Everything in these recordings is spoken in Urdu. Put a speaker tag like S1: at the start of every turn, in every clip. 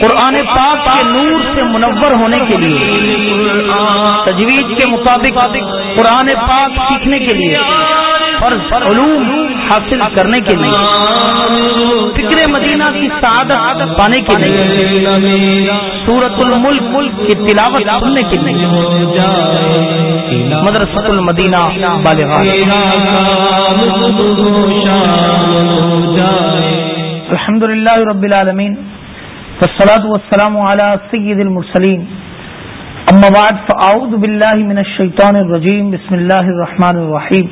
S1: قرآن پاک کے نور سے منور ہونے کے لیے تجویز کے مطابق قرآن پاک سیکھنے کے لیے علوم حاصل کرنے کے لیے، فکر مدینہ کی سعادت پانے کے لیے سورت الملک ملک کی تلاوت سننے کے لیے، مدرسۃ المدینہ الحمد للہ رب العالمین والصلاة والسلام على سید المرسلين اما بعد، فاعوذ بالله من الشيطان الرجيم بسم اللہ الرحمن الرحيم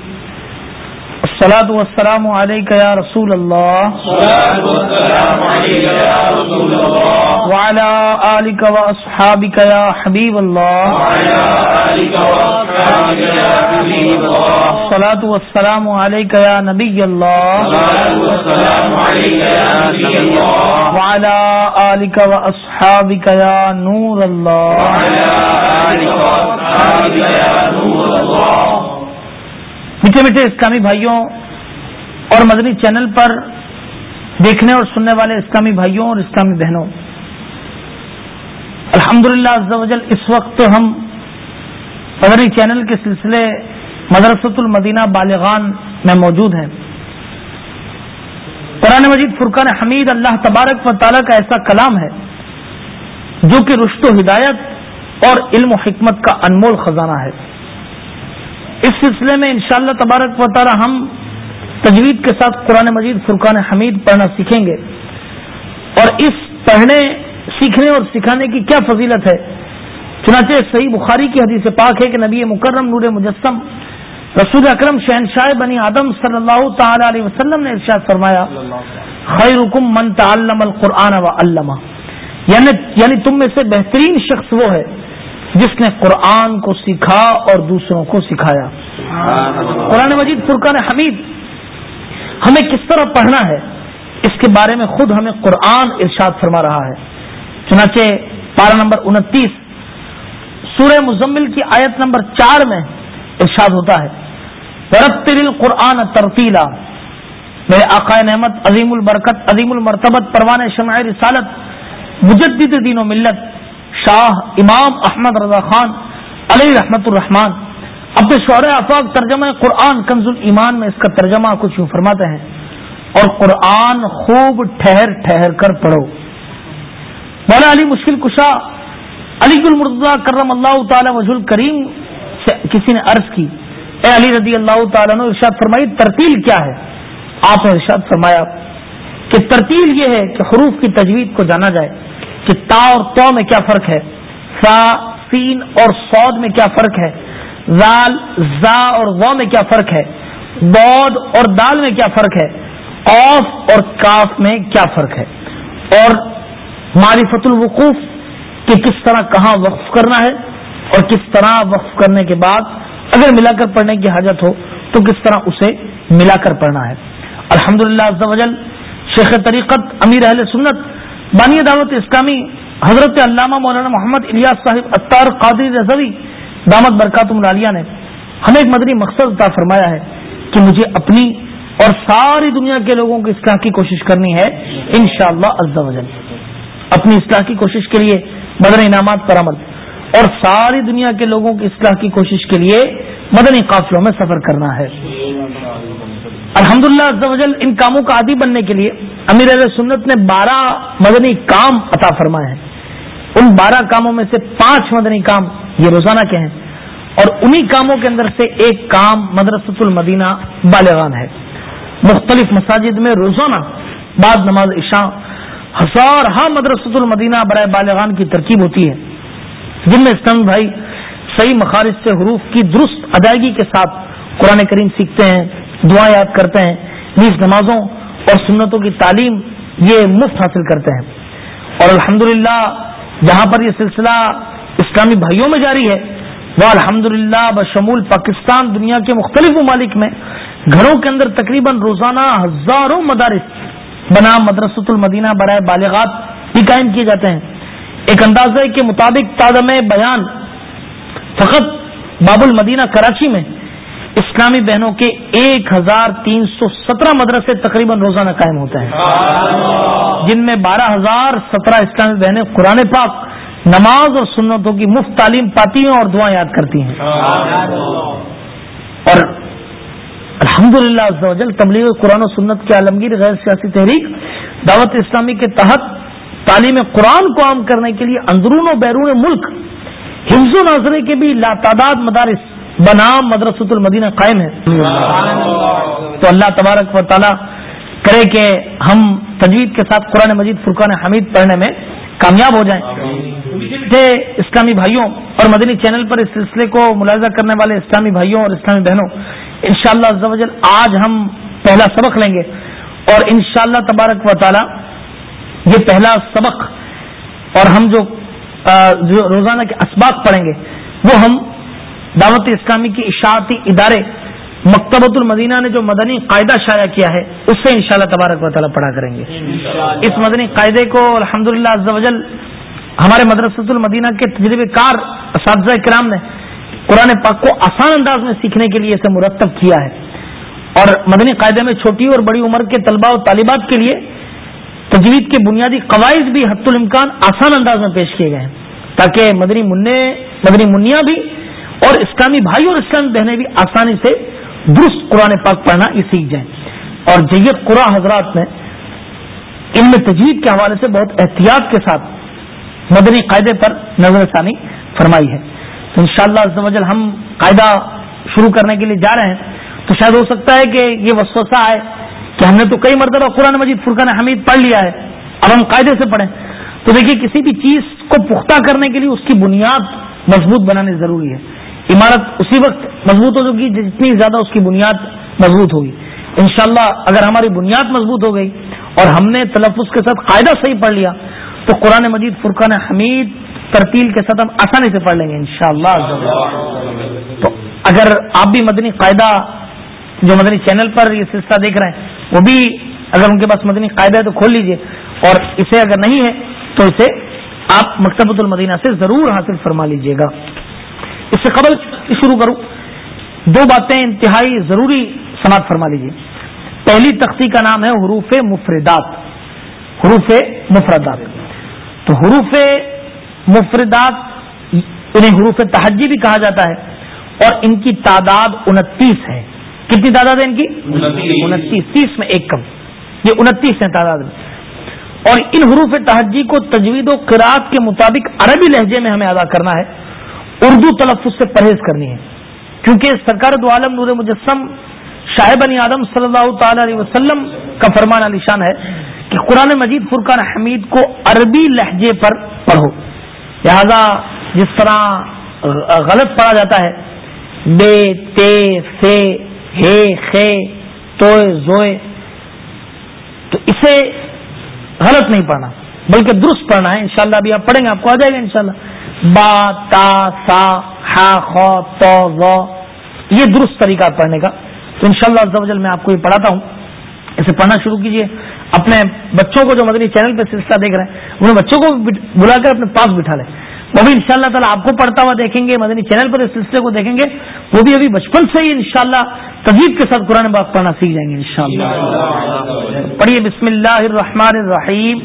S1: الصلاة والسلام عليك يا رسول الله. وعلى آلك وأصحابك يا حبيب الله. الصلاة والسلام عليك يا نبي الله. وعلى آلك وأصحابك يا نور الله. نور الله میٹھے میٹھے اسلامی بھائیوں اور مدنی چینل پر دیکھنے اور سننے والے اسلامی بھائیوں اور اسلامی بہنوں الحمد للہ اس وقت ہم مدنی چینل کے سلسلے مدرسۃ المدینہ بالغان میں موجود ہیں۔ قرآن مجید فرقان حمید اللہ تبارک و تعالیٰ کا ایسا کلام ہے جو کہ رشت و ہدایت اور علم و حکمت کا انمول خزانہ ہے۔ اس سلسلے میں انشاءاللہ تبارک و تعالی ہم تجوید کے ساتھ قرآن مجید، فرقان حمید پڑھنا سیکھیں گے۔ اور اس پڑھنے، سیکھنے اور سکھانے کی کیا فضیلت ہے؟ چنانچہ صحیح بخاری کی حدیث پاک ہے کہ نبی مکرم نور مجسم، رسول اکرم شہنشاہ بنی آدم صلی اللہ تعالی علیہ وسلم نے ارشاد فرمایا خیر حکم من تعلم القرآن و علامہ یعنی یعنی تم میں سے بہترین شخص وہ ہے جس نے قرآن کو سیکھا اور دوسروں کو سکھایا۔ قرآن مجید فرقان حمید، ہمیں کس طرح پڑھنا ہے؟ اس کے بارے میں خود ہمیں قرآن ارشاد فرما رہا ہے۔ چنانچہ پارہ نمبر انتیس، سورہ مزمل کی آیت نمبر چار میں ارشاد ہوتا ہے۔ رتل القرآن ترتیلا میرے عقائد نعمت، عظیم البرکت، عظیم المرتبت، پروان شمع رسالت، مجدد دین و ملت شاہ امام احمد رضا خان علی رحمت الرحمان اپنے شعر افاق ترجمہ قرآن کنز ایمان میں اس کا ترجمہ کچھ یوں فرماتے ہیں، اور قرآن خوب ٹھہر ٹھہر کر پڑھو۔ مولا علی مشکل کشا، علی المرضا کرم اللہ تعالی وز کریم سے کسی نے عرض کی، اے علی رضی اللہ تعالیٰ نے ارشاد فرمائی، ترتیل کیا ہے؟ آپ نے ارشاد فرمایا کہ ترتیل یہ ہے کہ حروف کی تجوید کو جانا جائے۔ کہ تا اور تو میں کیا فرق ہے؟ سا، سین اور سود میں کیا فرق ہے؟ زال، زا اور غو میں کیا فرق ہے؟ بود اور دال میں کیا فرق ہے؟ اوف اور کاف میں کیا فرق ہے؟ اور معرفت الوقوف کہ کس طرح کہاں وقف کرنا ہے اور کس طرح وقف کرنے کے بعد اگر ملا کر پڑھنے کی حاجت ہو تو کس طرح اسے ملا کر پڑھنا ہے؟ الحمد للہ شیخ طریقت، امیر اہل سنت بانی دعوت اسلامی حضرت علامہ مولانا محمد الیاس صاحب اطار قادری رضوی دامت برکات ملالیہ نے ہمیں ایک مدنی مقصد عطا فرمایا ہے کہ مجھے اپنی اور ساری دنیا کے لوگوں کی اصلاح کی کوشش کرنی ہے ان شاء اللہ اپنی اصلاح کی کوشش کے لیے مدنی انعامات پر عمل۔ اور ساری دنیا کے لوگوں کی اصلاح کی کوشش کے لیے مدنی قافلوں میں سفر کرنا ہے۔ الحمد للہ ان کاموں کا عادی بننے کے لیے امیر علیہ سنت نے بارہ مدنی کام عطا فرمائے ہیں۔ ان بارہ کاموں میں سے پانچ مدنی کام یہ روزانہ کے ہیں اور انہی کاموں کے اندر سے ایک کام مدرسۃ المدینہ بالغان ہے۔ مختلف مساجد میں روزانہ بعد نماز عشاء ہزار ہاں مدرسۃ المدینہ برائے بالغان کی ترکیب ہوتی ہے۔ جن میں اسلام بھائی صحیح مخارج سے حروف کی درست ادائیگی کے ساتھ قرآن کریم سیکھتے ہیں۔ دعا یاد کرتے ہیں، نیز نمازوں اور سنتوں کی تعلیم یہ مفت حاصل کرتے ہیں۔ اور الحمد جہاں پر یہ سلسلہ اسلامی بھائیوں میں جاری ہے۔ وہ الحمد للہ بشمول پاکستان دنیا کے مختلف ممالک میں گھروں کے اندر تقریباً روزانہ ہزاروں مدارس بنا مدرسۃ المدینہ برائے بالغات بھی قائم کیے جاتے ہیں۔ ایک اندازے کے مطابق تادم بیان فقط باب المدینہ کراچی میں اسلامی بہنوں کے ایک ہزار تین سو سترہ مدرسے تقریباً روزانہ قائم ہوتے ہیں۔ جن میں بارہ ہزار سترہ اسلامی بہنیں قرآن پاک، نماز اور سنتوں کی مفت تعلیم پاتی ہیں اور دعا یاد کرتی ہیں۔ اور الحمد للہ تبلیغ قرآن و سنت کے عالمگیر غیر سیاسی تحریک، دعوت اسلامی کے تحت تعلیم قرآن کو عام کرنے کے لیے اندرون و بیرون ملک، حفظ و ناظرے کے بھی لاتعداد مدارس بنام مدرسۃ المدینہ قائم ہے۔ تو اللہ تبارک و تعالی کرے کہ ہم تجوید کے ساتھ قرآن مجید فرقان حمید پڑھنے میں کامیاب ہو جائیں۔ اسلامی بھائیوں اور مدنی چینل پر اس سلسلے کو ملاحظہ کرنے والے اسلامی بھائیوں اور اسلامی بہنوں، انشاءاللہ شاء اللہ آج ہم پہلا سبق لیں گے۔ اور انشاءاللہ تبارک و تعالی یہ پہلا سبق اور ہم جو روزانہ کے اسباق پڑھیں گے، وہ ہم دعوت اسلامی کی اشاعتی ادارے مکتبۃ المدینہ نے جو مدنی قاعدہ شائع کیا ہے اس سے انشاءاللہ تبارک و تعالیٰ پڑھا کریں گے۔ اس مدنی قاعدے کو الحمد للہ ہمارے مدرسۃ المدینہ کے تجربے کار اساتذہ کرام نے قرآن پاک کو آسان انداز میں سیکھنے کے لیے اسے مرتب کیا ہے۔ اور مدنی قاعدے میں چھوٹی اور بڑی عمر کے طلباء و طالبات کے لیے تجوید کے بنیادی قواعد بھی حت الامکان آسان انداز میں پیش کیے گئے ہیں۔ تاکہ مدنی منع مدنی منیا بھی اور اسلامی بھائی اور اسلامی بہنیں بھی آسانی سے درست قرآن پاک پڑھنا یہ سیکھ جائیں۔ اور جید قرآن حضرات نے ان میں تجوید کے حوالے سے بہت احتیاط کے ساتھ مدنی قاعدے پر نظر ثانی فرمائی ہے۔ تو ان شاء اللہ ہم قاعدہ شروع کرنے کے لیے جا رہے ہیں۔ تو شاید ہو سکتا ہے کہ یہ وسوسہ آئے کہ ہم نے تو کئی مرتبہ قرآن مجید فرقان حمید پڑھ لیا ہے۔ اب ہم قاعدے سے پڑھیں۔ تو دیکھیے کسی بھی چیز کو پختہ کرنے کے لیے اس کی بنیاد مضبوط بنانی ضروری ہے۔ عمارت اسی وقت مضبوط ہوگی جتنی زیادہ اس کی بنیاد مضبوط ہوگی۔ انشاءاللہ اگر ہماری بنیاد مضبوط ہو گئی اور ہم نے تلفظ کے ساتھ قاعدہ صحیح پڑھ لیا، تو قرآن مجید فرقان حمید ترتیل کے ساتھ ہم آسانی سے پڑھ لیں گے انشاءاللہ۔ تو اگر آپ بھی مدنی قاعدہ، جو مدنی چینل پر یہ سلسلہ دیکھ رہے ہیں، وہ بھی اگر ان کے پاس مدنی قاعدہ ہے تو کھول لیجیے۔ اور اسے اگر نہیں ہے، تو اسے آپ مکتبۃ المدینہ سے ضرور حاصل فرما لیجیے گا۔ اس سے قبل شروع کروں۔ دو باتیں انتہائی ضروری سماعت فرما لیجیے پہلی تختی کا نام ہے حروف مفردات۔ حروف مفردات۔ تو حروف مفردات انہیں حروف تحجی بھی کہا جاتا ہے اور ان کی تعداد انتیس ہے۔ کتنی تعداد ہے ان کی؟ انتیس۔ تیس میں ایک کم۔ یہ انتیس ہے تعداد میں۔ اور ان حروف تحجی کو تجوید و قرآت کے مطابق عربی لہجے میں ہمیں ادا کرنا ہے۔ اردو تلفظ سے پرہیز کرنی ہے۔ کیونکہ سرکار دو عالم نور مجسم شاہ بنی آدم صلی اللہ تعالی علیہ وسلم کا فرمان علی شان ہے کہ قرآن مجید فرقان حمید کو عربی لہجے پر پڑھو۔ لہذا جس طرح غلط پڑھا جاتا ہے، بے، تے، سے، ہے، خے تو زوئے، تو اسے غلط نہیں پڑھنا، بلکہ درست پڑھنا ہے۔ انشاءاللہ ابھی آپ پڑھیں گے، آپ کو آ جائے گا انشاءاللہ۔ با تا سا ہا خو تو یہ درست طریقہ پڑھنے کا. تو انشاءاللہ شاء اللہ میں آپ کو یہ پڑھاتا ہوں. اسے پڑھنا شروع کیجیے اپنے بچوں کو جو مدنی چینل پہ سلسلہ دیکھ رہے ہیں انہیں بچوں کو بلا کر اپنے پاس بٹھا لیں. وہ بھی ان شاء اللہ تعالیٰ آپ کو پڑھتا ہوا دیکھیں گے مدنی چینل پر اس سلسلے کو دیکھیں گے. وہ بھی ابھی بچپن سے ہی ان شاء کے ساتھ قرآن باغ پڑھنا سیکھ جائیں گے ان شاء اللہ پڑھیے بسم اللہ الرحمن الرحیم.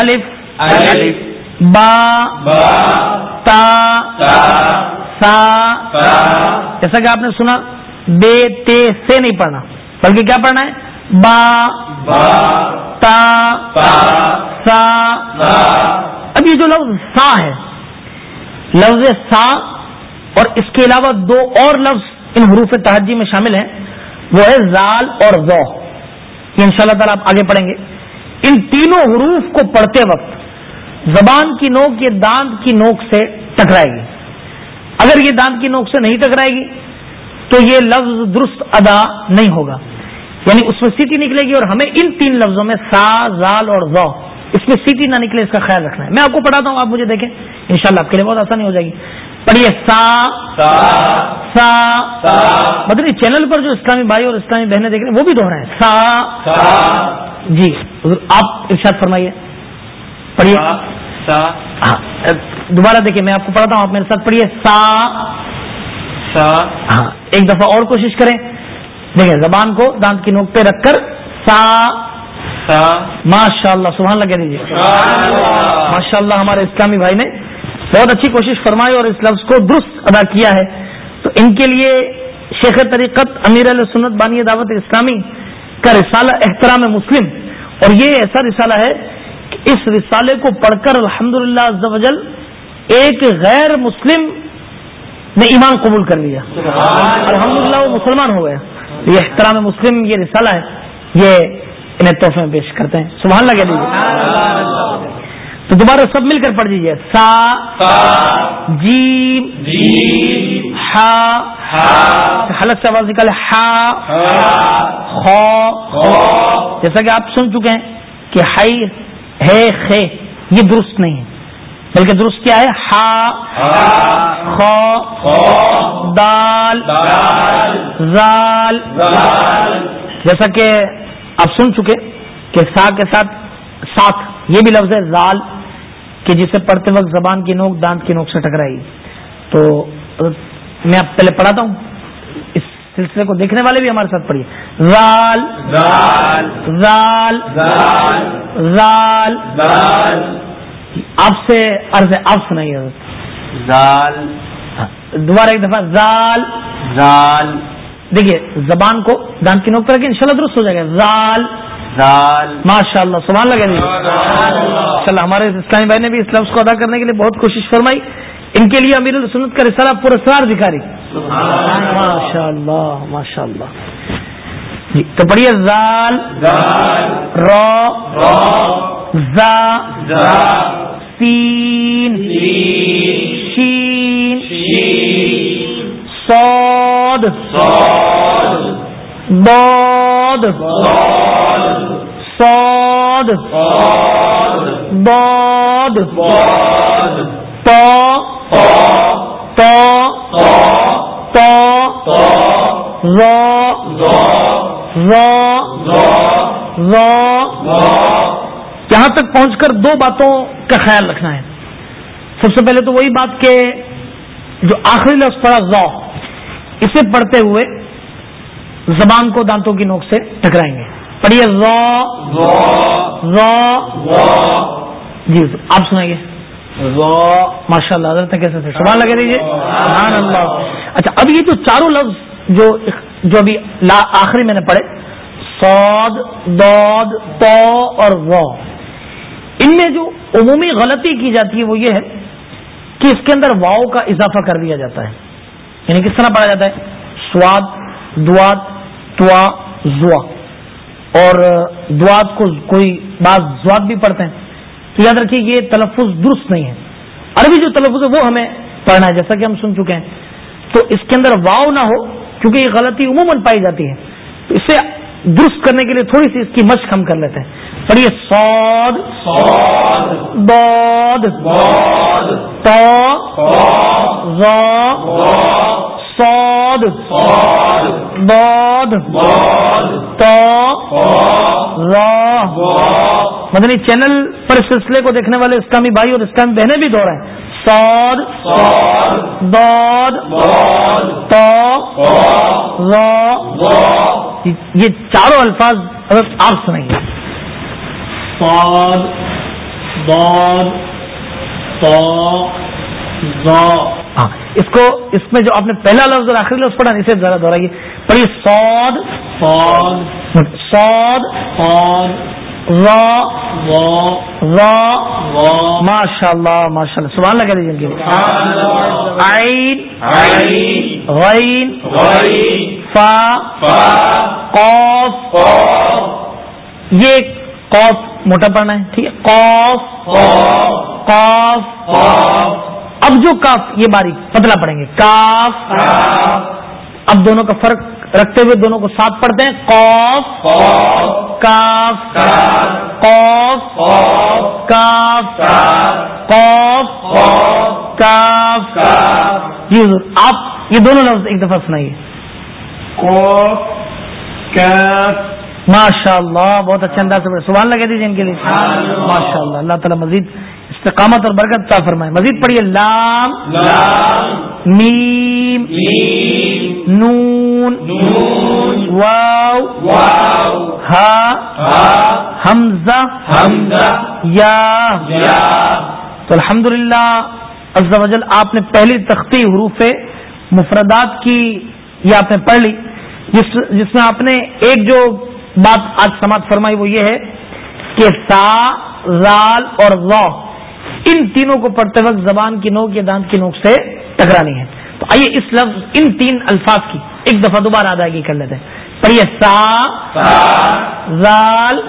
S1: الف. با تا سا. جیسا کہ آپ نے سنا بے تے سے نہیں پڑھنا۔ بلکہ کیا پڑھنا ہے؟ با تا سا. اب یہ جو لفظ سا ہے لفظ سا اور اس کے علاوہ دو اور لفظ ان حروف تحجی میں شامل ہیں۔ وہ ہے زال اور زو۔ یہ ان شاء اللہ تعالیٰ آپ آگے پڑھیں گے۔ ان تینوں حروف کو پڑھتے وقت زبان کی نوک یہ دانت کی نوک سے ٹکرائے گی۔ اگر یہ دانت کی نوک سے نہیں ٹکرائے گی تو یہ لفظ درست ادا نہیں ہوگا۔ یعنی اس میں سیٹی نکلے گی اور ہمیں ان تین لفظوں میں سا زال اور زو اس میں سیٹی نہ نکلے اس کا خیال رکھنا ہے۔ میں آپ کو پڑھاتا ہوں آپ مجھے دیکھیں۔ انشاءاللہ آپ کے لیے بہت آسانی ہو جائے گی۔ پڑھیے سا سا مدنی چینل پر جو اسلامی بھائی اور اسلامی بہنیں دیکھ رہے ہیں وہ بھی دوہرا ہے۔ سا جی آپ ارشاد فرمائیے۔ پڑھیے۔ ہاں دوبارہ دیکھیے میں آپ کو پڑھاتا ہوں آپ میرے ساتھ پڑھیے۔ سا۔ ہاں ایک دفعہ اور کوشش کریں۔ دیکھیں زبان کو دانت کی نوک پہ رکھ کر سا۔ ماشاء اللہ سبحان کہہ دیجیے ماشاء اللہ ہمارے اسلامی بھائی نے بہت اچھی کوشش فرمائی اور اس لفظ کو درست ادا کیا ہے۔ تو ان کے لیے شیخ طریقت امیر علیہ سنت بانی دعوت اسلامی کا رسالہ احترام مسلم۔ اور یہ ایسا رسالہ ہے اس رسالے کو پڑھ کر الحمد للہ ایک غیر مسلم نے ایمان قبول کر لیا۔ الحمد للہ وہ مسلمان ہو گیا۔ یہ احترام مسلم یہ رسالہ ہے۔ یہ انہیں تحفے میں پیش کرتے ہیں۔ سبحان لگے دیجیے تو دوبارہ سب مل کر پڑھ دیجیے سا جی حلق سے آواز نکالے۔ ہا خو۔ جیسا کہ آپ سن چکے ہیں کہ ہائی ہے خے، یہ درست نہیں ہے۔ بلکہ درست کیا ہے؟ ہا خو، دال، زال۔ جیسا کہ آپ سن چکے کہ سا کے ساتھ ساتھ، یہ بھی لفظ ہے زال، کہ جسے پڑھتے وقت زبان کی نوک، دانت کی نوک سے ٹکرائی۔ تو میں اب پہلے پڑھاتا ہوں۔ اس سلسلے کو دیکھنے والے بھی ہمارے ساتھ پڑھیے۔ زال زال زال آپ سے عرض آپ سنائیے۔ زال دوبارہ ایک دفعہ زال زال دیکھیے زبان کو دانت کی نوک پر رکھیں انشاءاللہ درست ہو جائے گا۔ زال ماشاء اللہ سبحان لگے چل ہمارے اسلامی بھائی نے بھی اس لفظ کو ادا کرنے کے لیے بہت کوشش فرمائی۔ ان کے لیے امیر السنت کا رسالہ پورا دکھا رہی۔ ماشاء اللہ ماشاء اللہ جی تو پڑھیے زال رو زا تین شین سود بود سود بود یہاں تک پہنچ کر دو باتوں کا خیال رکھنا ہے۔ سب سے پہلے تو وہی بات کہ جو آخری لفظ پڑا زو اسے پڑھتے ہوئے زبان کو دانتوں کی نوک سے ٹکرائیں گے۔ پڑھیے جی آپ سنائیے۔ ماشاء اللہ حضرت کیسے تھے؟ سبحان لگے دیجیے اللہ۔ اچھا اب یہ جو چاروں لفظ جو جو ابھی آخری میں نے پڑھے سود دود تو اور و. ان میں جو عمومی غلطی کی جاتی ہے وہ یہ ہے کہ اس کے اندر واؤ کا اضافہ کر دیا جاتا ہے۔ یعنی کس طرح پڑھا جاتا ہے؟ سواد دعات توا، زوا۔ اور دعات کو کوئی بعض زوات بھی پڑھتے ہیں۔ تو یاد رکھیے، یہ تلفظ درست نہیں ہے۔ عربی جو تلفظ ہے وہ ہمیں پڑھنا ہے، جیسا کہ ہم سن چکے ہیں۔ تو اس کے اندر واؤ نہ ہو کیونکہ یہ غلطی عموماً پائی جاتی ہے۔ تو اسے درست کرنے کے لیے تھوڑی سی اس کی مشق ہم کر لیتے ہیں۔ پڑھیے سود بود سود بود مدنی چینل پر اس سلسلے کو دیکھنے والے اسلامی بھائی اور اسلامی بہنیں بھی دو رہے ہیں۔ سود یہ چاروں الفاظ اگر آپ سنائیے سود ہاں اس کو اس میں جو آپ نے پہلا لفظ اور آخری لفظ پڑھا اسے ذرا دہرائیے پڑھیے سود سود ماشاء اللہ ماشاء اللہ سبحان لگا دیجیے غین فا قوف یہ قوف موٹا پڑھنا ہے ٹھیک ہے؟ قوف قوف اب جو کاف یہ باری پتلا پڑیں گے. کاف. اب دونوں کا فرق رکھتے ہوئے دونوں کو ساتھ پڑھتے ہیں۔ قوف کاف قوف کاف قوف کاف جی حضور آپ یہ دونوں لفظ ایک دفعہ سنائیے۔ ماشاء اللہ بہت اچھے انداز سے سوال لگے دیجیے ان کے لیے۔ ماشاء اللہ۔ اللہ تعالیٰ مزید استقامت اور برکت کا فرمائے۔ مزید پڑھیے۔ لام میم۔ نون واؤ حمزہ، یا، تو الحمد للہ آپ نے پہلی تختی حروف مفردات کی یہ آپ نے پڑھ لی، جس جس میں آپ نے ایک جو بات آج سماعت فرمائی وہ یہ ہے کہ سا رال اور غو ان تینوں کو پڑھتے وقت زبان کی نوک یا دانت کی نوک سے ٹکرانی ہے۔ آئیے اس لفظ ان تین الفاظ کی ایک دفعہ دوبارہ ادائیگی کر لیتے ہیں۔ پڑھیے سا زال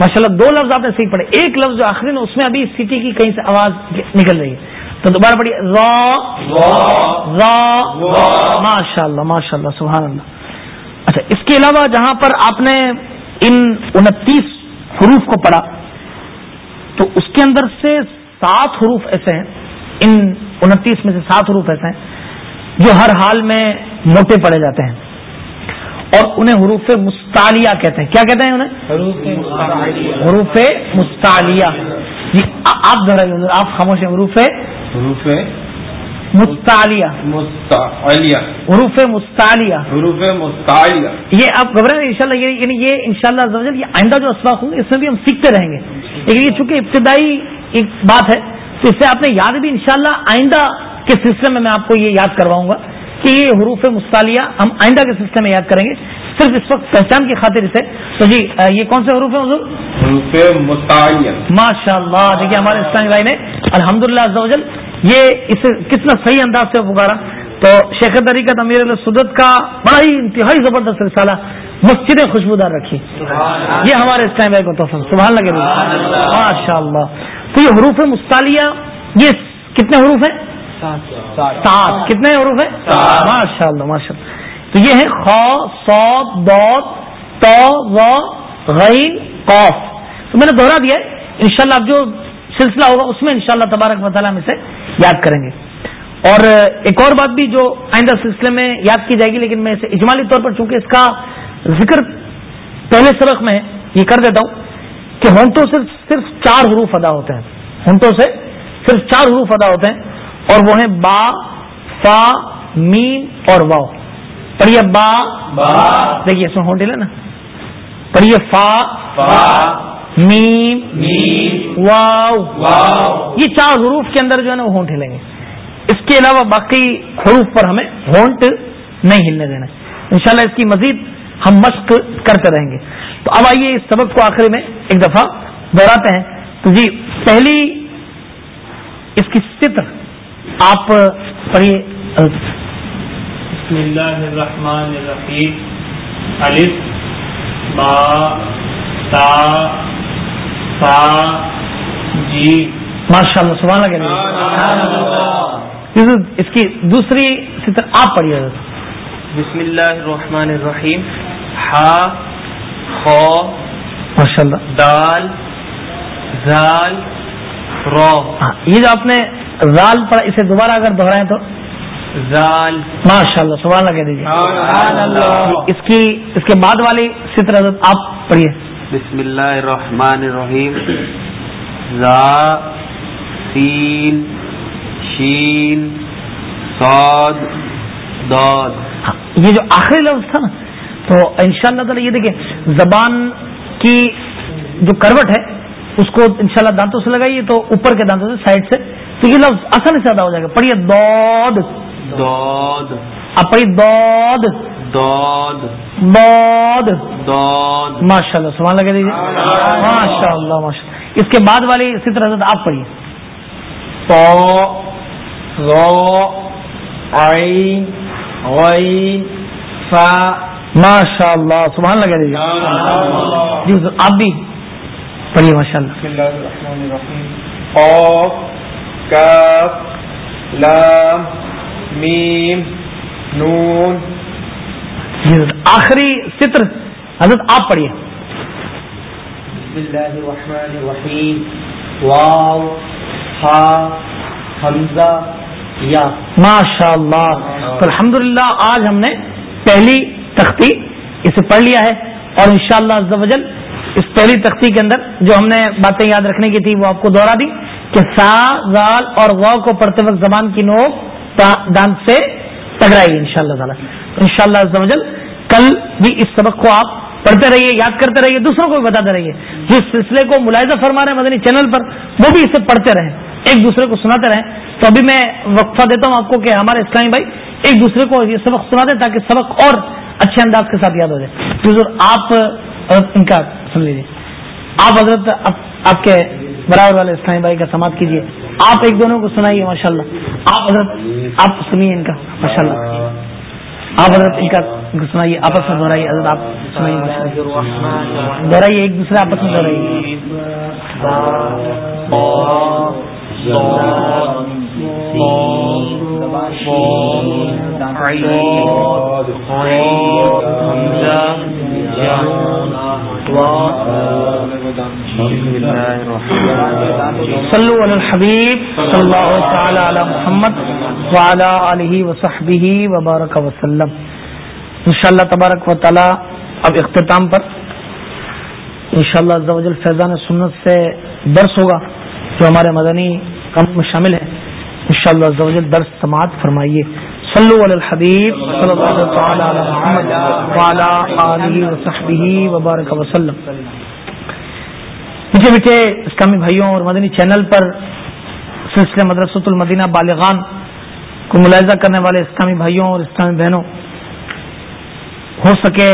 S1: ماشاء اللہ دو لفظ آپ نے صحیح پڑھے۔ ایک لفظ جو آخری نا اس میں ابھی سٹی کی کہیں سے آواز نکل رہی ہے۔ تو دوبارہ پڑھیے۔ ماشاء اللہ ماشاء اللہ سبحان اللہ اچھا اس کے علاوہ جہاں پر آپ نے ان انتیس حروف کو پڑھا تو اس کے اندر سے سات حروف ایسے ہیں۔ ان انتیس میں سے سات حروف ایسے ہیں جو ہر حال میں موٹے پڑے جاتے ہیں اور انہیں حروف مستعلیہ کہتے ہیں۔ کیا کہتے ہیں انہیں؟ حروف مستعلیہ۔ جی آپ ذرا آپ خاموش ہیں۔ حروف حروف مستعلیہ۔ حروف مستعلیہ۔
S2: حروف مستعلیہ۔
S1: یہ آپ گھبرائیں ان شاء اللہ یعنی یہ ان شاء اللہ یہ آئندہ جو اسباق ہوں گے اس میں بھی ہم سیکھتے رہیں گے۔ لیکن یہ چونکہ ابتدائی ایک بات ہے تو اس سے آپ نے یاد بھی انشاءاللہ آئندہ کے سلسلے میں میں آپ کو یہ یاد کرواؤں گا کہ یہ حروف مستعلیہ ہم آئندہ کے سلسلے میں یاد کریں گے صرف اس وقت پہچان کی خاطر اسے۔ تو جی یہ کون سے حروف ہیں حضور؟
S2: حروف مستعلیہ
S1: ماشاء اللہ دیکھیے ہمارے اسلامی بھائی نے الحمد للہ یہ اسے کتنا صحیح انداز سے پکارا۔ تو شیخ طریقت امیر السدت کا بڑا ہی انتہائی زبردست رسالہ مسجدیں خوشبودار رکھی۔ یہ ہمارے اسلام بھائی کو تو سبحان لگے ماشاء اللہ۔ تو یہ حروف مستعلیہ یہ کتنے حروف ہیں؟ سات. کتنے حروف ہیں؟ ماشاء اللہ ماشاء اللہ تو یہ ہے خو سو غین قوف تو میں نے دوہرا دیا ہے۔ انشاءاللہ اب جو سلسلہ ہوگا اس میں انشاءاللہ تبارک مطالعہ میں سے یاد کریں گے۔ اور ایک اور بات بھی جو آئندہ سلسلے میں یاد کی جائے گی لیکن میں اسے اجمالی طور پر چونکہ اس کا ذکر پہلے سبق میں یہ کر دیتا ہوں۔ کہ ہونٹوں سے صرف چار حروف ادا ہوتے ہیں۔ ہونٹوں سے صرف چار حروف ادا ہوتے ہیں اور وہ ہیں با فا میم اور واؤ۔ پڑھیے با۔ دیکھیے اس میں ہونٹ نا۔ پڑھیے فا۔ میم۔ واؤ۔ یہ چار حروف کے اندر جو ہے نا وہ ہونٹ ہلیں گے۔ اس کے علاوہ باقی حروف پر ہمیں ہونٹ نہیں ہلنے دینا۔ انشاءاللہ اس کی مزید ہم مشق کرتے رہیں گے۔ تو اب آئیے اس سبق کو آخری میں ایک دفعہ دوہراتے ہیں۔ تو جی پہلی اس کی ستر آپ پڑھیے۔
S3: بسم اللہ الرحمن الرحیم۔ الف با تا سا جی۔
S1: ماشاء اللہ سبحان اللہ اس کی دوسری ستر آپ پڑھیے۔
S3: بسم اللہ الرحمن الرحیم۔ ہا
S1: ماشاء اللہ
S3: دال زال رو۔
S1: ہاں، یہ جو آپ نے زال پڑھا اسے دوبارہ اگر دہرائیں تو؟
S3: زال۔
S1: ماشاء اللہ سبحان اللہ کہہ دیجیے اس کی اس کے بعد والی ستر حضرت آپ پڑھیے۔
S3: بسم اللہ الرحمن الرحیم۔ زا سین شین سعد داد۔
S1: ہاں یہ جو آخری لفظ تھا نا تو ان شاء اللہ تعالیٰ یہ دیکھیں زبان کی جو کروٹ ہے اس کو انشاءاللہ دانتوں سے لگائیے تو اوپر کے دانتوں سے سائڈ سے تو یہ لفظ اصل سے ادا ہو جائے گا۔ پڑھیے دود۔
S3: دود۔
S1: اب پڑھیے دود۔
S3: دود۔
S1: دود۔
S3: دود۔
S1: ماشاء اللہ سبحان لگے دیجیے ماشاء اللہ ماشاء اللہ اس کے بعد والی اسی طرح سے آپ پڑھیے۔
S2: تو رو عین غین فا
S1: ماشاء اللہ سبحان لگے دیجیے جی آپ بھی پڑھیے ماشاء اللہ
S2: کاف لام میم نون۔
S1: جی آخری ستر حضرت آپ پڑھیے۔
S3: بسم اللہ الرحمن الرحیم۔ واو ہا حمزہ یا۔
S1: ماشاء اللہ تو الحمد آج ہم نے پہلی تختی اسے پڑھ لیا ہے اور انشاءاللہ شاء اللہ اس پہلی تختی کے اندر جو ہم نے باتیں یاد رکھنے کی تھی وہ آپ کو دوہرا دی کہ سا، زال اور غو کو پڑھتے وقت زبان کی نوک دانت سے ٹکرائے ان شاء اللہ تعالیٰ ان شاء اللہ کل بھی اس سبق کو آپ پڑھتے رہیے، یاد کرتے رہیے، دوسروں کو بھی بتاتے رہیے۔ جس سلسلے کو ملاحظہ فرما رہے ہیں مدنی چینل پر وہ بھی اسے پڑھتے رہیں، ایک دوسرے کو سناتے رہیں۔ تو ابھی میں وقفہ دیتا ہوں آپ کو کہ ہمارے اسلامی بھائی ایک دوسرے کو یہ سبق سنا دیں تاکہ سبق اور اچھے انداز کے ساتھ یاد ہو جائے۔ آپ ان کا، سن لیجیے آپ حضرت، آپ کے برابر والے اسلامی بھائی کا سماعت کیجیے آپ ایک دونوں کو سنائیے ماشاء اللہ آپ حضرت، آپ سنیے ان کا ماشاء اللہ آپ حضرت ان کا سنائیے، آپس میں دہرائیے حضرت، آپ سنائیے دہرائیے ایک دوسرے آپس میں دہرائیے صلو علی الحبیب صلی اللہ تعالی علی محمد وعلی آلہ وصحبہ وبارک وسلم انشاءاللہ تبارک و تعالی اب اختتام پر انشاءاللہ شاء اللہ فیضان سنت سے درس ہوگا جو ہمارے مدنی کم شامل ہے۔ انشاءاللہ شاء اللہ درس سماعت فرمائیے۔ صلو علی الحبیب صلی اللہ تعالی علی محمد وعلی آلہ وصحبہ وبارک وسلم۔ میٹھے میٹھے اسلامی بھائیوں اور مدنی چینل پر سلسلے مدرسۃ المدینہ بالغان کو ملاحظہ کرنے والے اسلامی بھائیوں اور اسلامی بہنوں، ہو سکے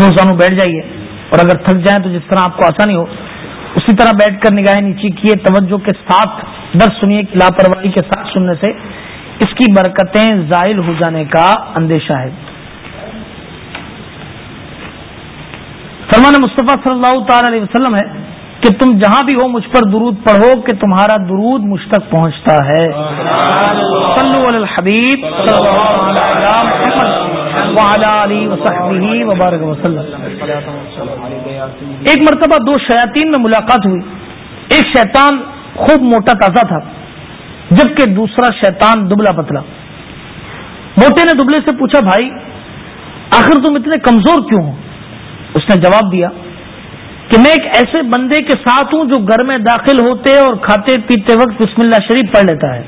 S1: دو زانو بیٹھ جائیے اور اگر تھک جائیں تو جس طرح آپ کو آسانی ہو اسی طرح بیٹھ کر نگاہیں نیچی کیے، توجہ کے ساتھ درد سنیے کہ لاپرواہی کے ساتھ سننے سے اس کی برکتیں زائل ہو جانے کا اندیشہ ہے۔ فرمان مصطفیٰ صلی اللہ تعالی علیہ وسلم ہے کہ تم جہاں بھی ہو مجھ پر درود پڑھو کہ تمہارا درود مجھ تک پہنچتا ہے۔ صلو علی الحبیب وبارک وسلم۔ ایک مرتبہ دو شیاطین میں ملاقات ہوئی۔ ایک شیطان خوب موٹا تازہ تھا، جبکہ دوسرا شیطان دبلا پتلا۔ موٹے نے دبلے سے پوچھا، بھائی، آخر تم اتنے کمزور کیوں ہو؟ اس نے جواب دیا کہ میں ایک ایسے بندے کے ساتھ ہوں جو گھر میں داخل ہوتے اور کھاتے پیتے وقت بسم اللہ شریف پڑھ لیتا ہے۔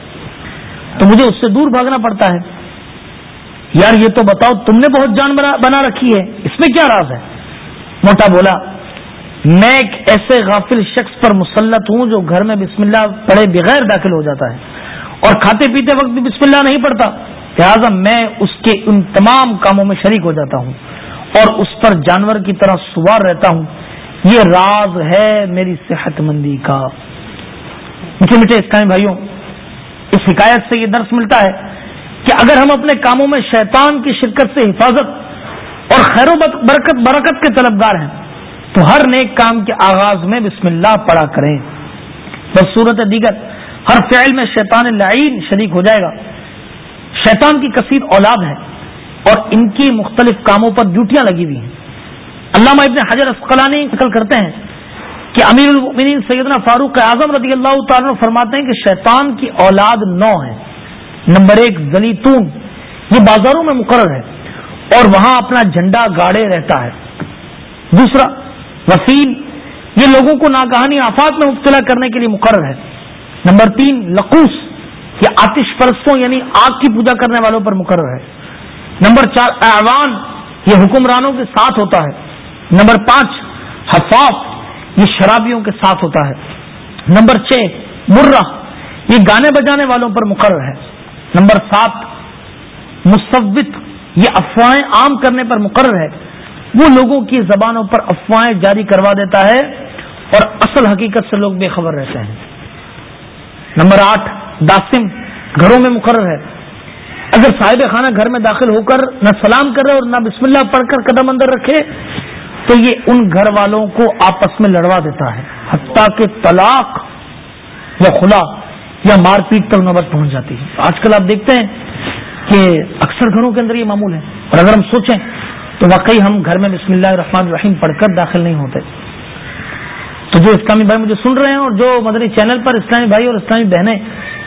S1: تو مجھے اس سے دور بھاگنا پڑتا ہے۔ یار یہ تو بتاؤ، تم نے بہت جان بنا رکھی ہے۔ اس میں کیا راز ہے؟ موٹا بولا، میں ایک ایسے غافل شخص پر مسلط ہوں جو گھر میں بسم اللہ پڑھے بغیر داخل ہو جاتا ہے اور کھاتے پیتے وقت بھی بسم اللہ نہیں پڑھتا۔ لہٰذا میں اس کے ان تمام کاموں میں شریک ہو جاتا ہوں اور اس پر جانور کی طرح سوار رہتا ہوں۔ یہ راز ہے میری صحت مندی کا۔ جی میٹھے میٹھے اسلامی بھائیوں، اس حکایت سے یہ درس ملتا ہے کہ اگر ہم اپنے کاموں میں شیطان کی شرکت سے حفاظت اور خیر و برکت برکت کے طلبگار ہیں، تو ہر نیک کام کے آغاز میں بسم اللہ پڑا کریں۔ بس صورت دیگر، ہر فعل میں شیطان لعین شریک ہو جائے گا۔ شیطان کی کثیر اولاد ہے اور ان کی مختلف کاموں پر ڈیوٹیاں لگی ہوئی ہیں۔ علامہ ابن حجر اسقلانی نقل کرتے ہیں کہ امیر المؤمنین سیدنا فاروق اعظم رضی اللہ تعالیٰ فرماتے ہیں کہ شیطان کی اولاد نو ہے۔ نمبر ایک زلیتون، یہ بازاروں میں مقرر ہے اور وہاں اپنا جھنڈا گاڑے رہتا ہے۔ دوسرا وسیل یہ لوگوں کو ناگہانی آفات میں مبتلا کرنے کے لیے مقرر ہے۔ نمبر تین، لقوس، یہ آتش پرستوں یعنی آگ کی پوجا کرنے والوں پر مقرر ہے۔ نمبر چار، اعوان، یہ حکمرانوں کے ساتھ ہوتا ہے۔ نمبر پانچ حفاظ یہ شرابیوں کے ساتھ ہوتا ہے۔ نمبر چھ، مرہ، یہ گانے بجانے والوں پر مقرر ہے۔ نمبر سات، مصوت، یہ افواہیں عام کرنے پر مقرر ہے۔ وہ لوگوں کی زبانوں پر افواہیں جاری کروا دیتا ہے اور اصل حقیقت سے لوگ بے خبر رہتے ہیں۔ نمبر آٹھ، داسم، گھروں میں مقرر ہے۔ اگر صاحب خانہ گھر میں داخل ہو کر نہ سلام کرے اور نہ بسم اللہ پڑھ کر قدم اندر رکھے تو یہ ان گھر والوں کو آپس میں لڑوا دیتا ہے، حتیٰ کہ طلاق یا خلا یا مار پیٹ تک نوبت پہنچ جاتی ہے۔ آج کل آپ دیکھتے ہیں کہ اکثر گھروں کے اندر یہ معمول ہے۔ اور اگر ہم سوچیں تو واقعی ہم گھر میں بسم اللہ الرحمن الرحیم پڑھ کر داخل نہیں ہوتے۔ تو جو اسلامی بھائی مجھے سن رہے ہیں اور جو مدنی چینل پر اسلامی بھائی اور اسلامی بہنیں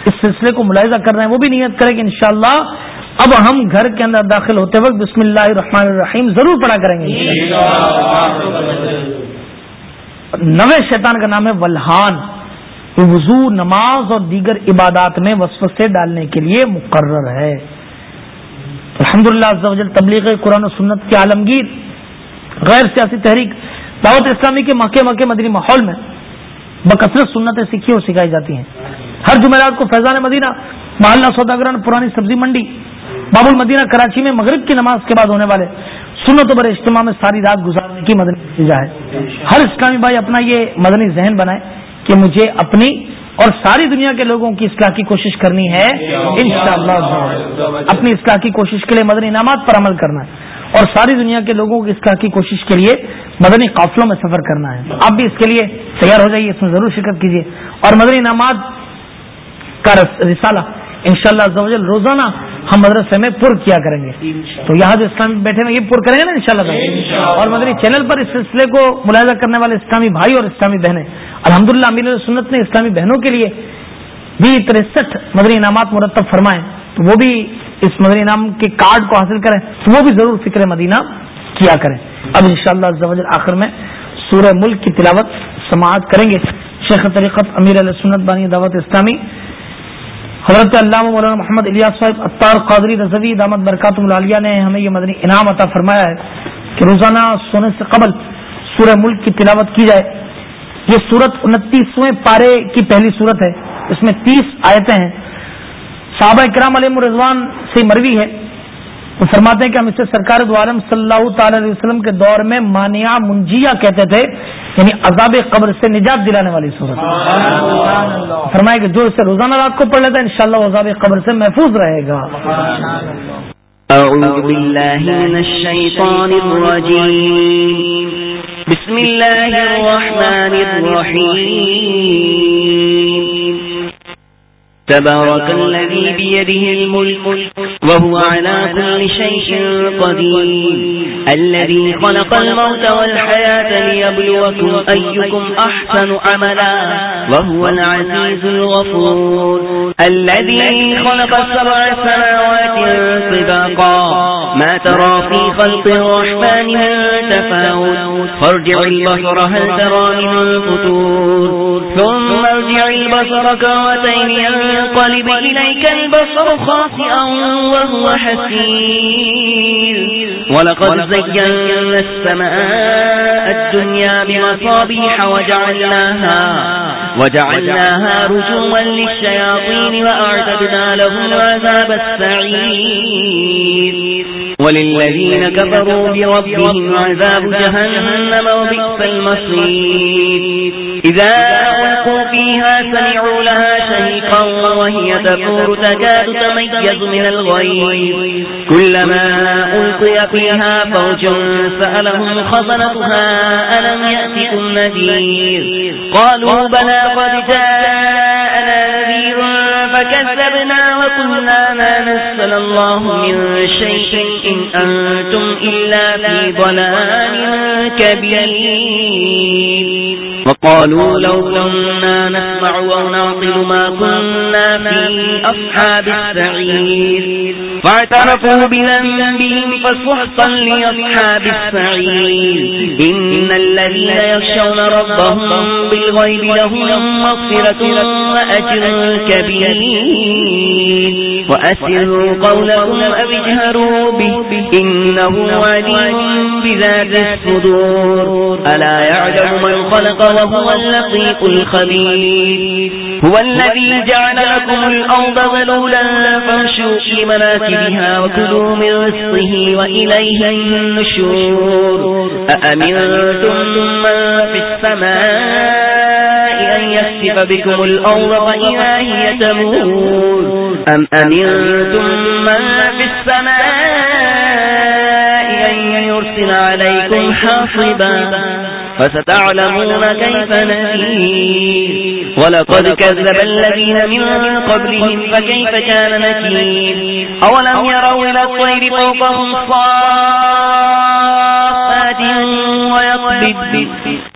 S1: اس سلسلے کو ملاحظہ کر رہے ہیں، وہ بھی نیت کریں کہ انشاءاللہ اب ہم گھر کے اندر داخل ہوتے وقت بسم اللہ الرحمن الرحیم ضرور پڑھا کریں گے۔ نوے شیطان کا نام ہے ولحان۔ وضو نماز اور دیگر عبادات میں وسوسے ڈالنے کے لیے مقرر ہے۔ الحمد للہ تبلیغ قرآن و سنت کے عالمگیر، غیر سیاسی تحریک، دعوت اسلامی کے مکے مکے مدنی ماحول میں بکثرت سنتیں سیکھی اور سکھائی جاتی ہیں۔ ہر جمعرات کو فیضان مدینہ، محلہ سوداگران، پرانی سبزی منڈی باب المدینہ کراچی میں مغرب کی نماز کے بعد ہونے والے سنت بڑے اجتماع میں ساری رات گزارنے کی مدنی ہے۔ ہر اسلامی بھائی اپنا یہ مدنی ذہن بنائے کہ مجھے اپنی اور ساری دنیا کے لوگوں کی اصلاح کی کوشش کرنی ہے۔ انشاءاللہ۔ اپنی اصلاح کی کوشش کے لیے مدنی انعامات پر عمل کرنا ہے۔ اور ساری دنیا کے لوگوں کی اصلاح کی کوشش کے لیے مدنی قافلوں میں سفر کرنا ہے۔ آپ بھی اس کے لیے تیار ہو جائیے، اس میں ضرور شرکت کیجیے۔ اور مدنی انعامات کا رسالہ ان شاء اللہ روزانہ ہم مدرسے میں پر کیا کریں گے۔ تو یہاں جو اسلام بیٹھے ہیں یہ پر کریں گے نا ان شاء اللہ اور مدنی چینل پر اس سلسلے کو ملاحظہ کرنے والے اسلامی بھائی اور اسلامی بہنیں الحمد للہ امیر سنت نے اسلامی بہنوں کے لیے بھی ترسٹھ مدنی انعامات مرتب فرمائے تو وہ بھی اس مدنی انعام کے کارڈ کو حاصل کریں تو وہ بھی ضرور فکر مدینہ کیا کریں۔ اب ان شاء اللہ آخر میں سورہ ملک کی تلاوت سماعت کریں گے۔ شیخ طریقت امیر علیہ سنت بانی دعوت اسلامی حضرت علامہ مولانا محمد الیاس صاحب اطار قادری رضوی دامت برکات العالیہ نے ہمیں یہ مدنی انعام عطا فرمایا ہے کہ روزانہ سونے سے قبل سورہ ملک کی تلاوت کی جائے۔ یہ سورت انتیسویں پارے کی پہلی صورت ہے۔ اس میں تیس آیتیں ہیں۔ صحابہ اکرام علیہ رضوان سے مروی ہے۔ وہ فرماتے ہیں کہ ہم اسے سرکار دو عالم صلی اللہ تعالی علیہ وسلم کے دور میں مانیہ منجیا کہتے تھے۔ یعنی عذاب قبر سے نجات دلانے والی صورت فرمائے کہ جو اسے روزانہ رات کو پڑھ لیتا ہے انشاءاللہ عذاب قبر سے محفوظ رہے گا.
S4: اعوذ باللہ من الشیطان الرجیم. بسم اللہ الرحمن الرحیم. تبارك الذي بيده الملك وهو على كل شيء قدير. الذي خلق الموت والحياة ليبلوكم أيكم أحسن عملا وهو العزيز الغفور. الذي خلق السبع سماوات صداقا ما ترى في خلق الرحمن من تفاوت. فارجع البصر هل ترى من فتور ثم ارجع البصر كرتين ينقلب إليك البصر خاسئا وهو حسير. ولقد زينا السماء الدنيا بمصابيح وجعلناها وجعلناها رجوما للشياطين وأعتدنا لهم عذاب السعير. وللذين كفروا بربهم عذاب جهنم وبئس المصير. إذا ألقوا فيها سمعوا لها شهيقا وهي تفور تكاد تميز من الغيب كلما ألقي فيها فوج سألهم خزنتها، ألم يأتكم نذير؟ قالوا بلى قد جاءنا نذير فكذبنا وقلنا نسل الله من شيء إن أنتم إلا في ضلال كبير. وقالوا لو كنا نسمع أو نعقل ما كنا في أصحاب السعير. فاعترفوا بذنبهم فسحقا لأصحاب السعير. إن الذين يخشون ربهم بالغيب لهم مغفرة وأجر كبير. وأسروا قولكم أو اجهروا به، إنه عليم بذات الصدور. ألا يعلم من خلق وهو اللطيف الخبير. هو الذي جعل لكم الأرض ظلولا فامشوا في مناكبها وكلوا من رزقه وإليه النشور. أأمنتم من في السماء أن بكم الأرض فإذا هي تمور. أم أمنتم من في السماء أن يرسل عليكم حاصبا فستعلمون كيف نذير ولقد كذب الذين من قبلهم فكيف كان نكير. أولم يروا إلى الطير فوقهم صافات ويطبع والبد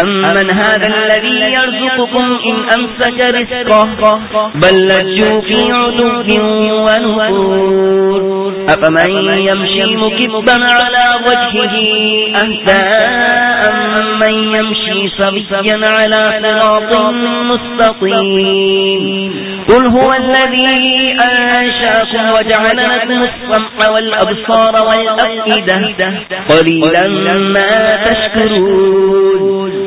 S4: أمن هذا الذي يرزقكم إن أمسك رزقه بل لجوا في عدو ونفور أفمن يمشي مكبا على وجهه أهداء من يمشي سبيا على صراط مستقيم قل هو الذي أنشاكم وجعل لكم السمع والأبصار والأفئدة قليلا ما تشكرون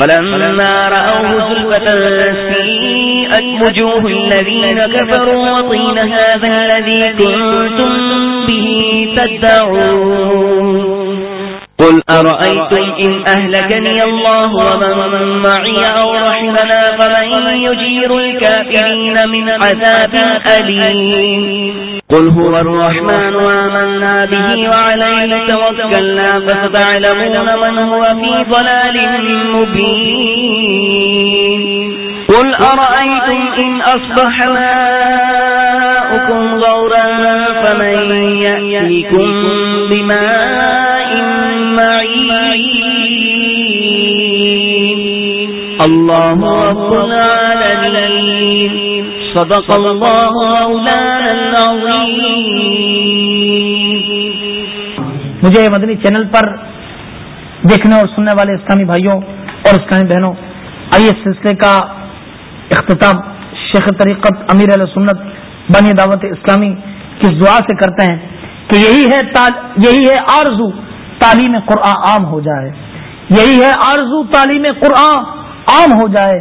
S4: فلما رأوه زلفة سيئت وجوه الذين كفروا وطين هذا الذي كنتم به تدعون. قل أرأيتم إن أهلكني الله ومن معي أو رحمنا فمن يجير الكافرين من عذاب أليم. قل هو الرحمن وآمنا به وعليه توكلنا فستعلمون من هو في ضلال مبين. قل أرأيتم إن أصبح ماؤكم غورا فمن يأتيكم بماء معين صدق الله مولانا العظيم
S1: مجھے مدنی چینل پر دیکھنے اور سننے والے اسلامی بھائیوں اور اسلامی بہنوں، آئیے سلسلے کا اختتام شیخ طریقت امیر علیہ سنت بنی دعوت اسلامی کی دعا سے کرتے ہیں کہ یہی ہے یہی ہے آرزو تعلیم قرآن عام ہو جائے۔ یہی ہے آرزو تعلیم قرآن عام ہو جائے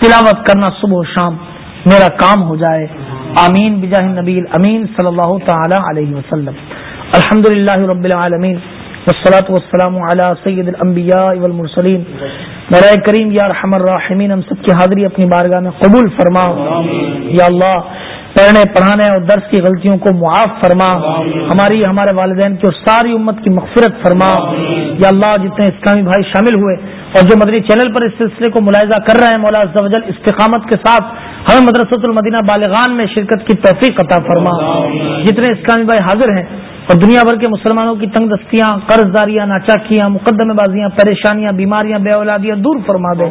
S1: تلاوت کرنا صبح و شام میرا کام ہو جائے۔ آمین بجاہ نبی امین صلی اللہ تعالی علیہ وسلم۔ الحمد للہ رب العالمین والصلاة والسلام علی سید الانبیاء والمرسلین۔ میرا کریم یا رحم الراحمین ہم سب کی حاضری اپنی بارگاہ میں قبول فرما یا اللہ پڑھنے پڑھانے اور درس کی غلطیوں کو معاف فرما۔ ہماری ہمارے والدین کی اور ساری امت کی مغفرت فرما۔ یا اللہ جتنے اسلامی بھائی شامل ہوئے اور جو مدنی چینل پر اس سلسلے کو ملاحظہ کر رہے ہیں مولا زوجل استقامت کے ساتھ ہمیں مدرسۃ المدینہ بالغان میں شرکت کی توفیق عطا فرما۔ جتنے اسلامی بھائی حاضر ہیں اور دنیا بھر کے مسلمانوں کی تنگ دستیاں، قرض داریاں، ناچاکیاں، مقدمے بازیاں، پریشانیاں، بیماریاں، بے اولادیاں دور فرما دے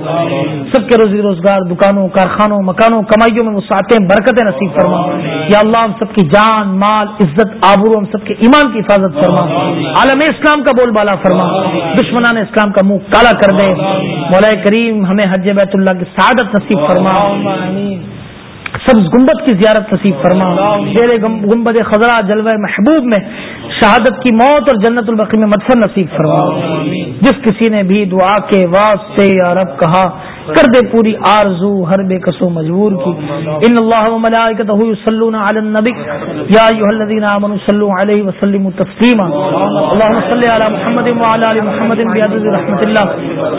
S1: سب کے روزی روزگار، دکانوں، کارخانوں، مکانوں، کمائیوں میں مساطیں برکتیں نصیب فرما۔ یا اللہ، ہم سب کی جان، مال، عزت، آبرو، ہم سب کے ایمان کی حفاظت فرما۔ عالم اسلام کا بول بالا فرما۔ دشمنان اسلام کا منہ کالا کر دے مولا کریم ہمیں حج بیت اللہ کی سعادت نصیب فرما۔ سبز گنبد کی زیارت نصیب فرما۔ شیر گنبد خزرہ جلوہ محبوب میں شہادت کی موت اور جنت البقی میں مدفر نصیب فرما۔ جس کسی نے بھی دعا کے واسطے یا رب کہا کر دے پوری آرزو، ہر بے کسو مجبور کی۔ ان اللہ و ملائکتہ یصلون علی النبی۔ یا ایھا الذین آمنوا صلوا علیہ وسلموا تسلیما۔ اللهم صل علی محمد و علی ال محمد بعدد رحمت اللہ۔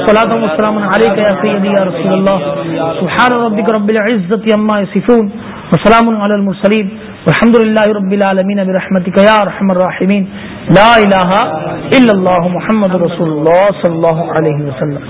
S1: صلاۃ و سلام علیک یا سیدی یا رسول اللہ۔ سبحان ربک رب العزۃ عما یصفون۔ وسلام علی المرسلین۔ والحمد لله رب العالمین برحمتک یا ارحم الراحمین۔ لا الہ الا اللہ محمد رسول اللہ صلی اللہ علیہ وسلم۔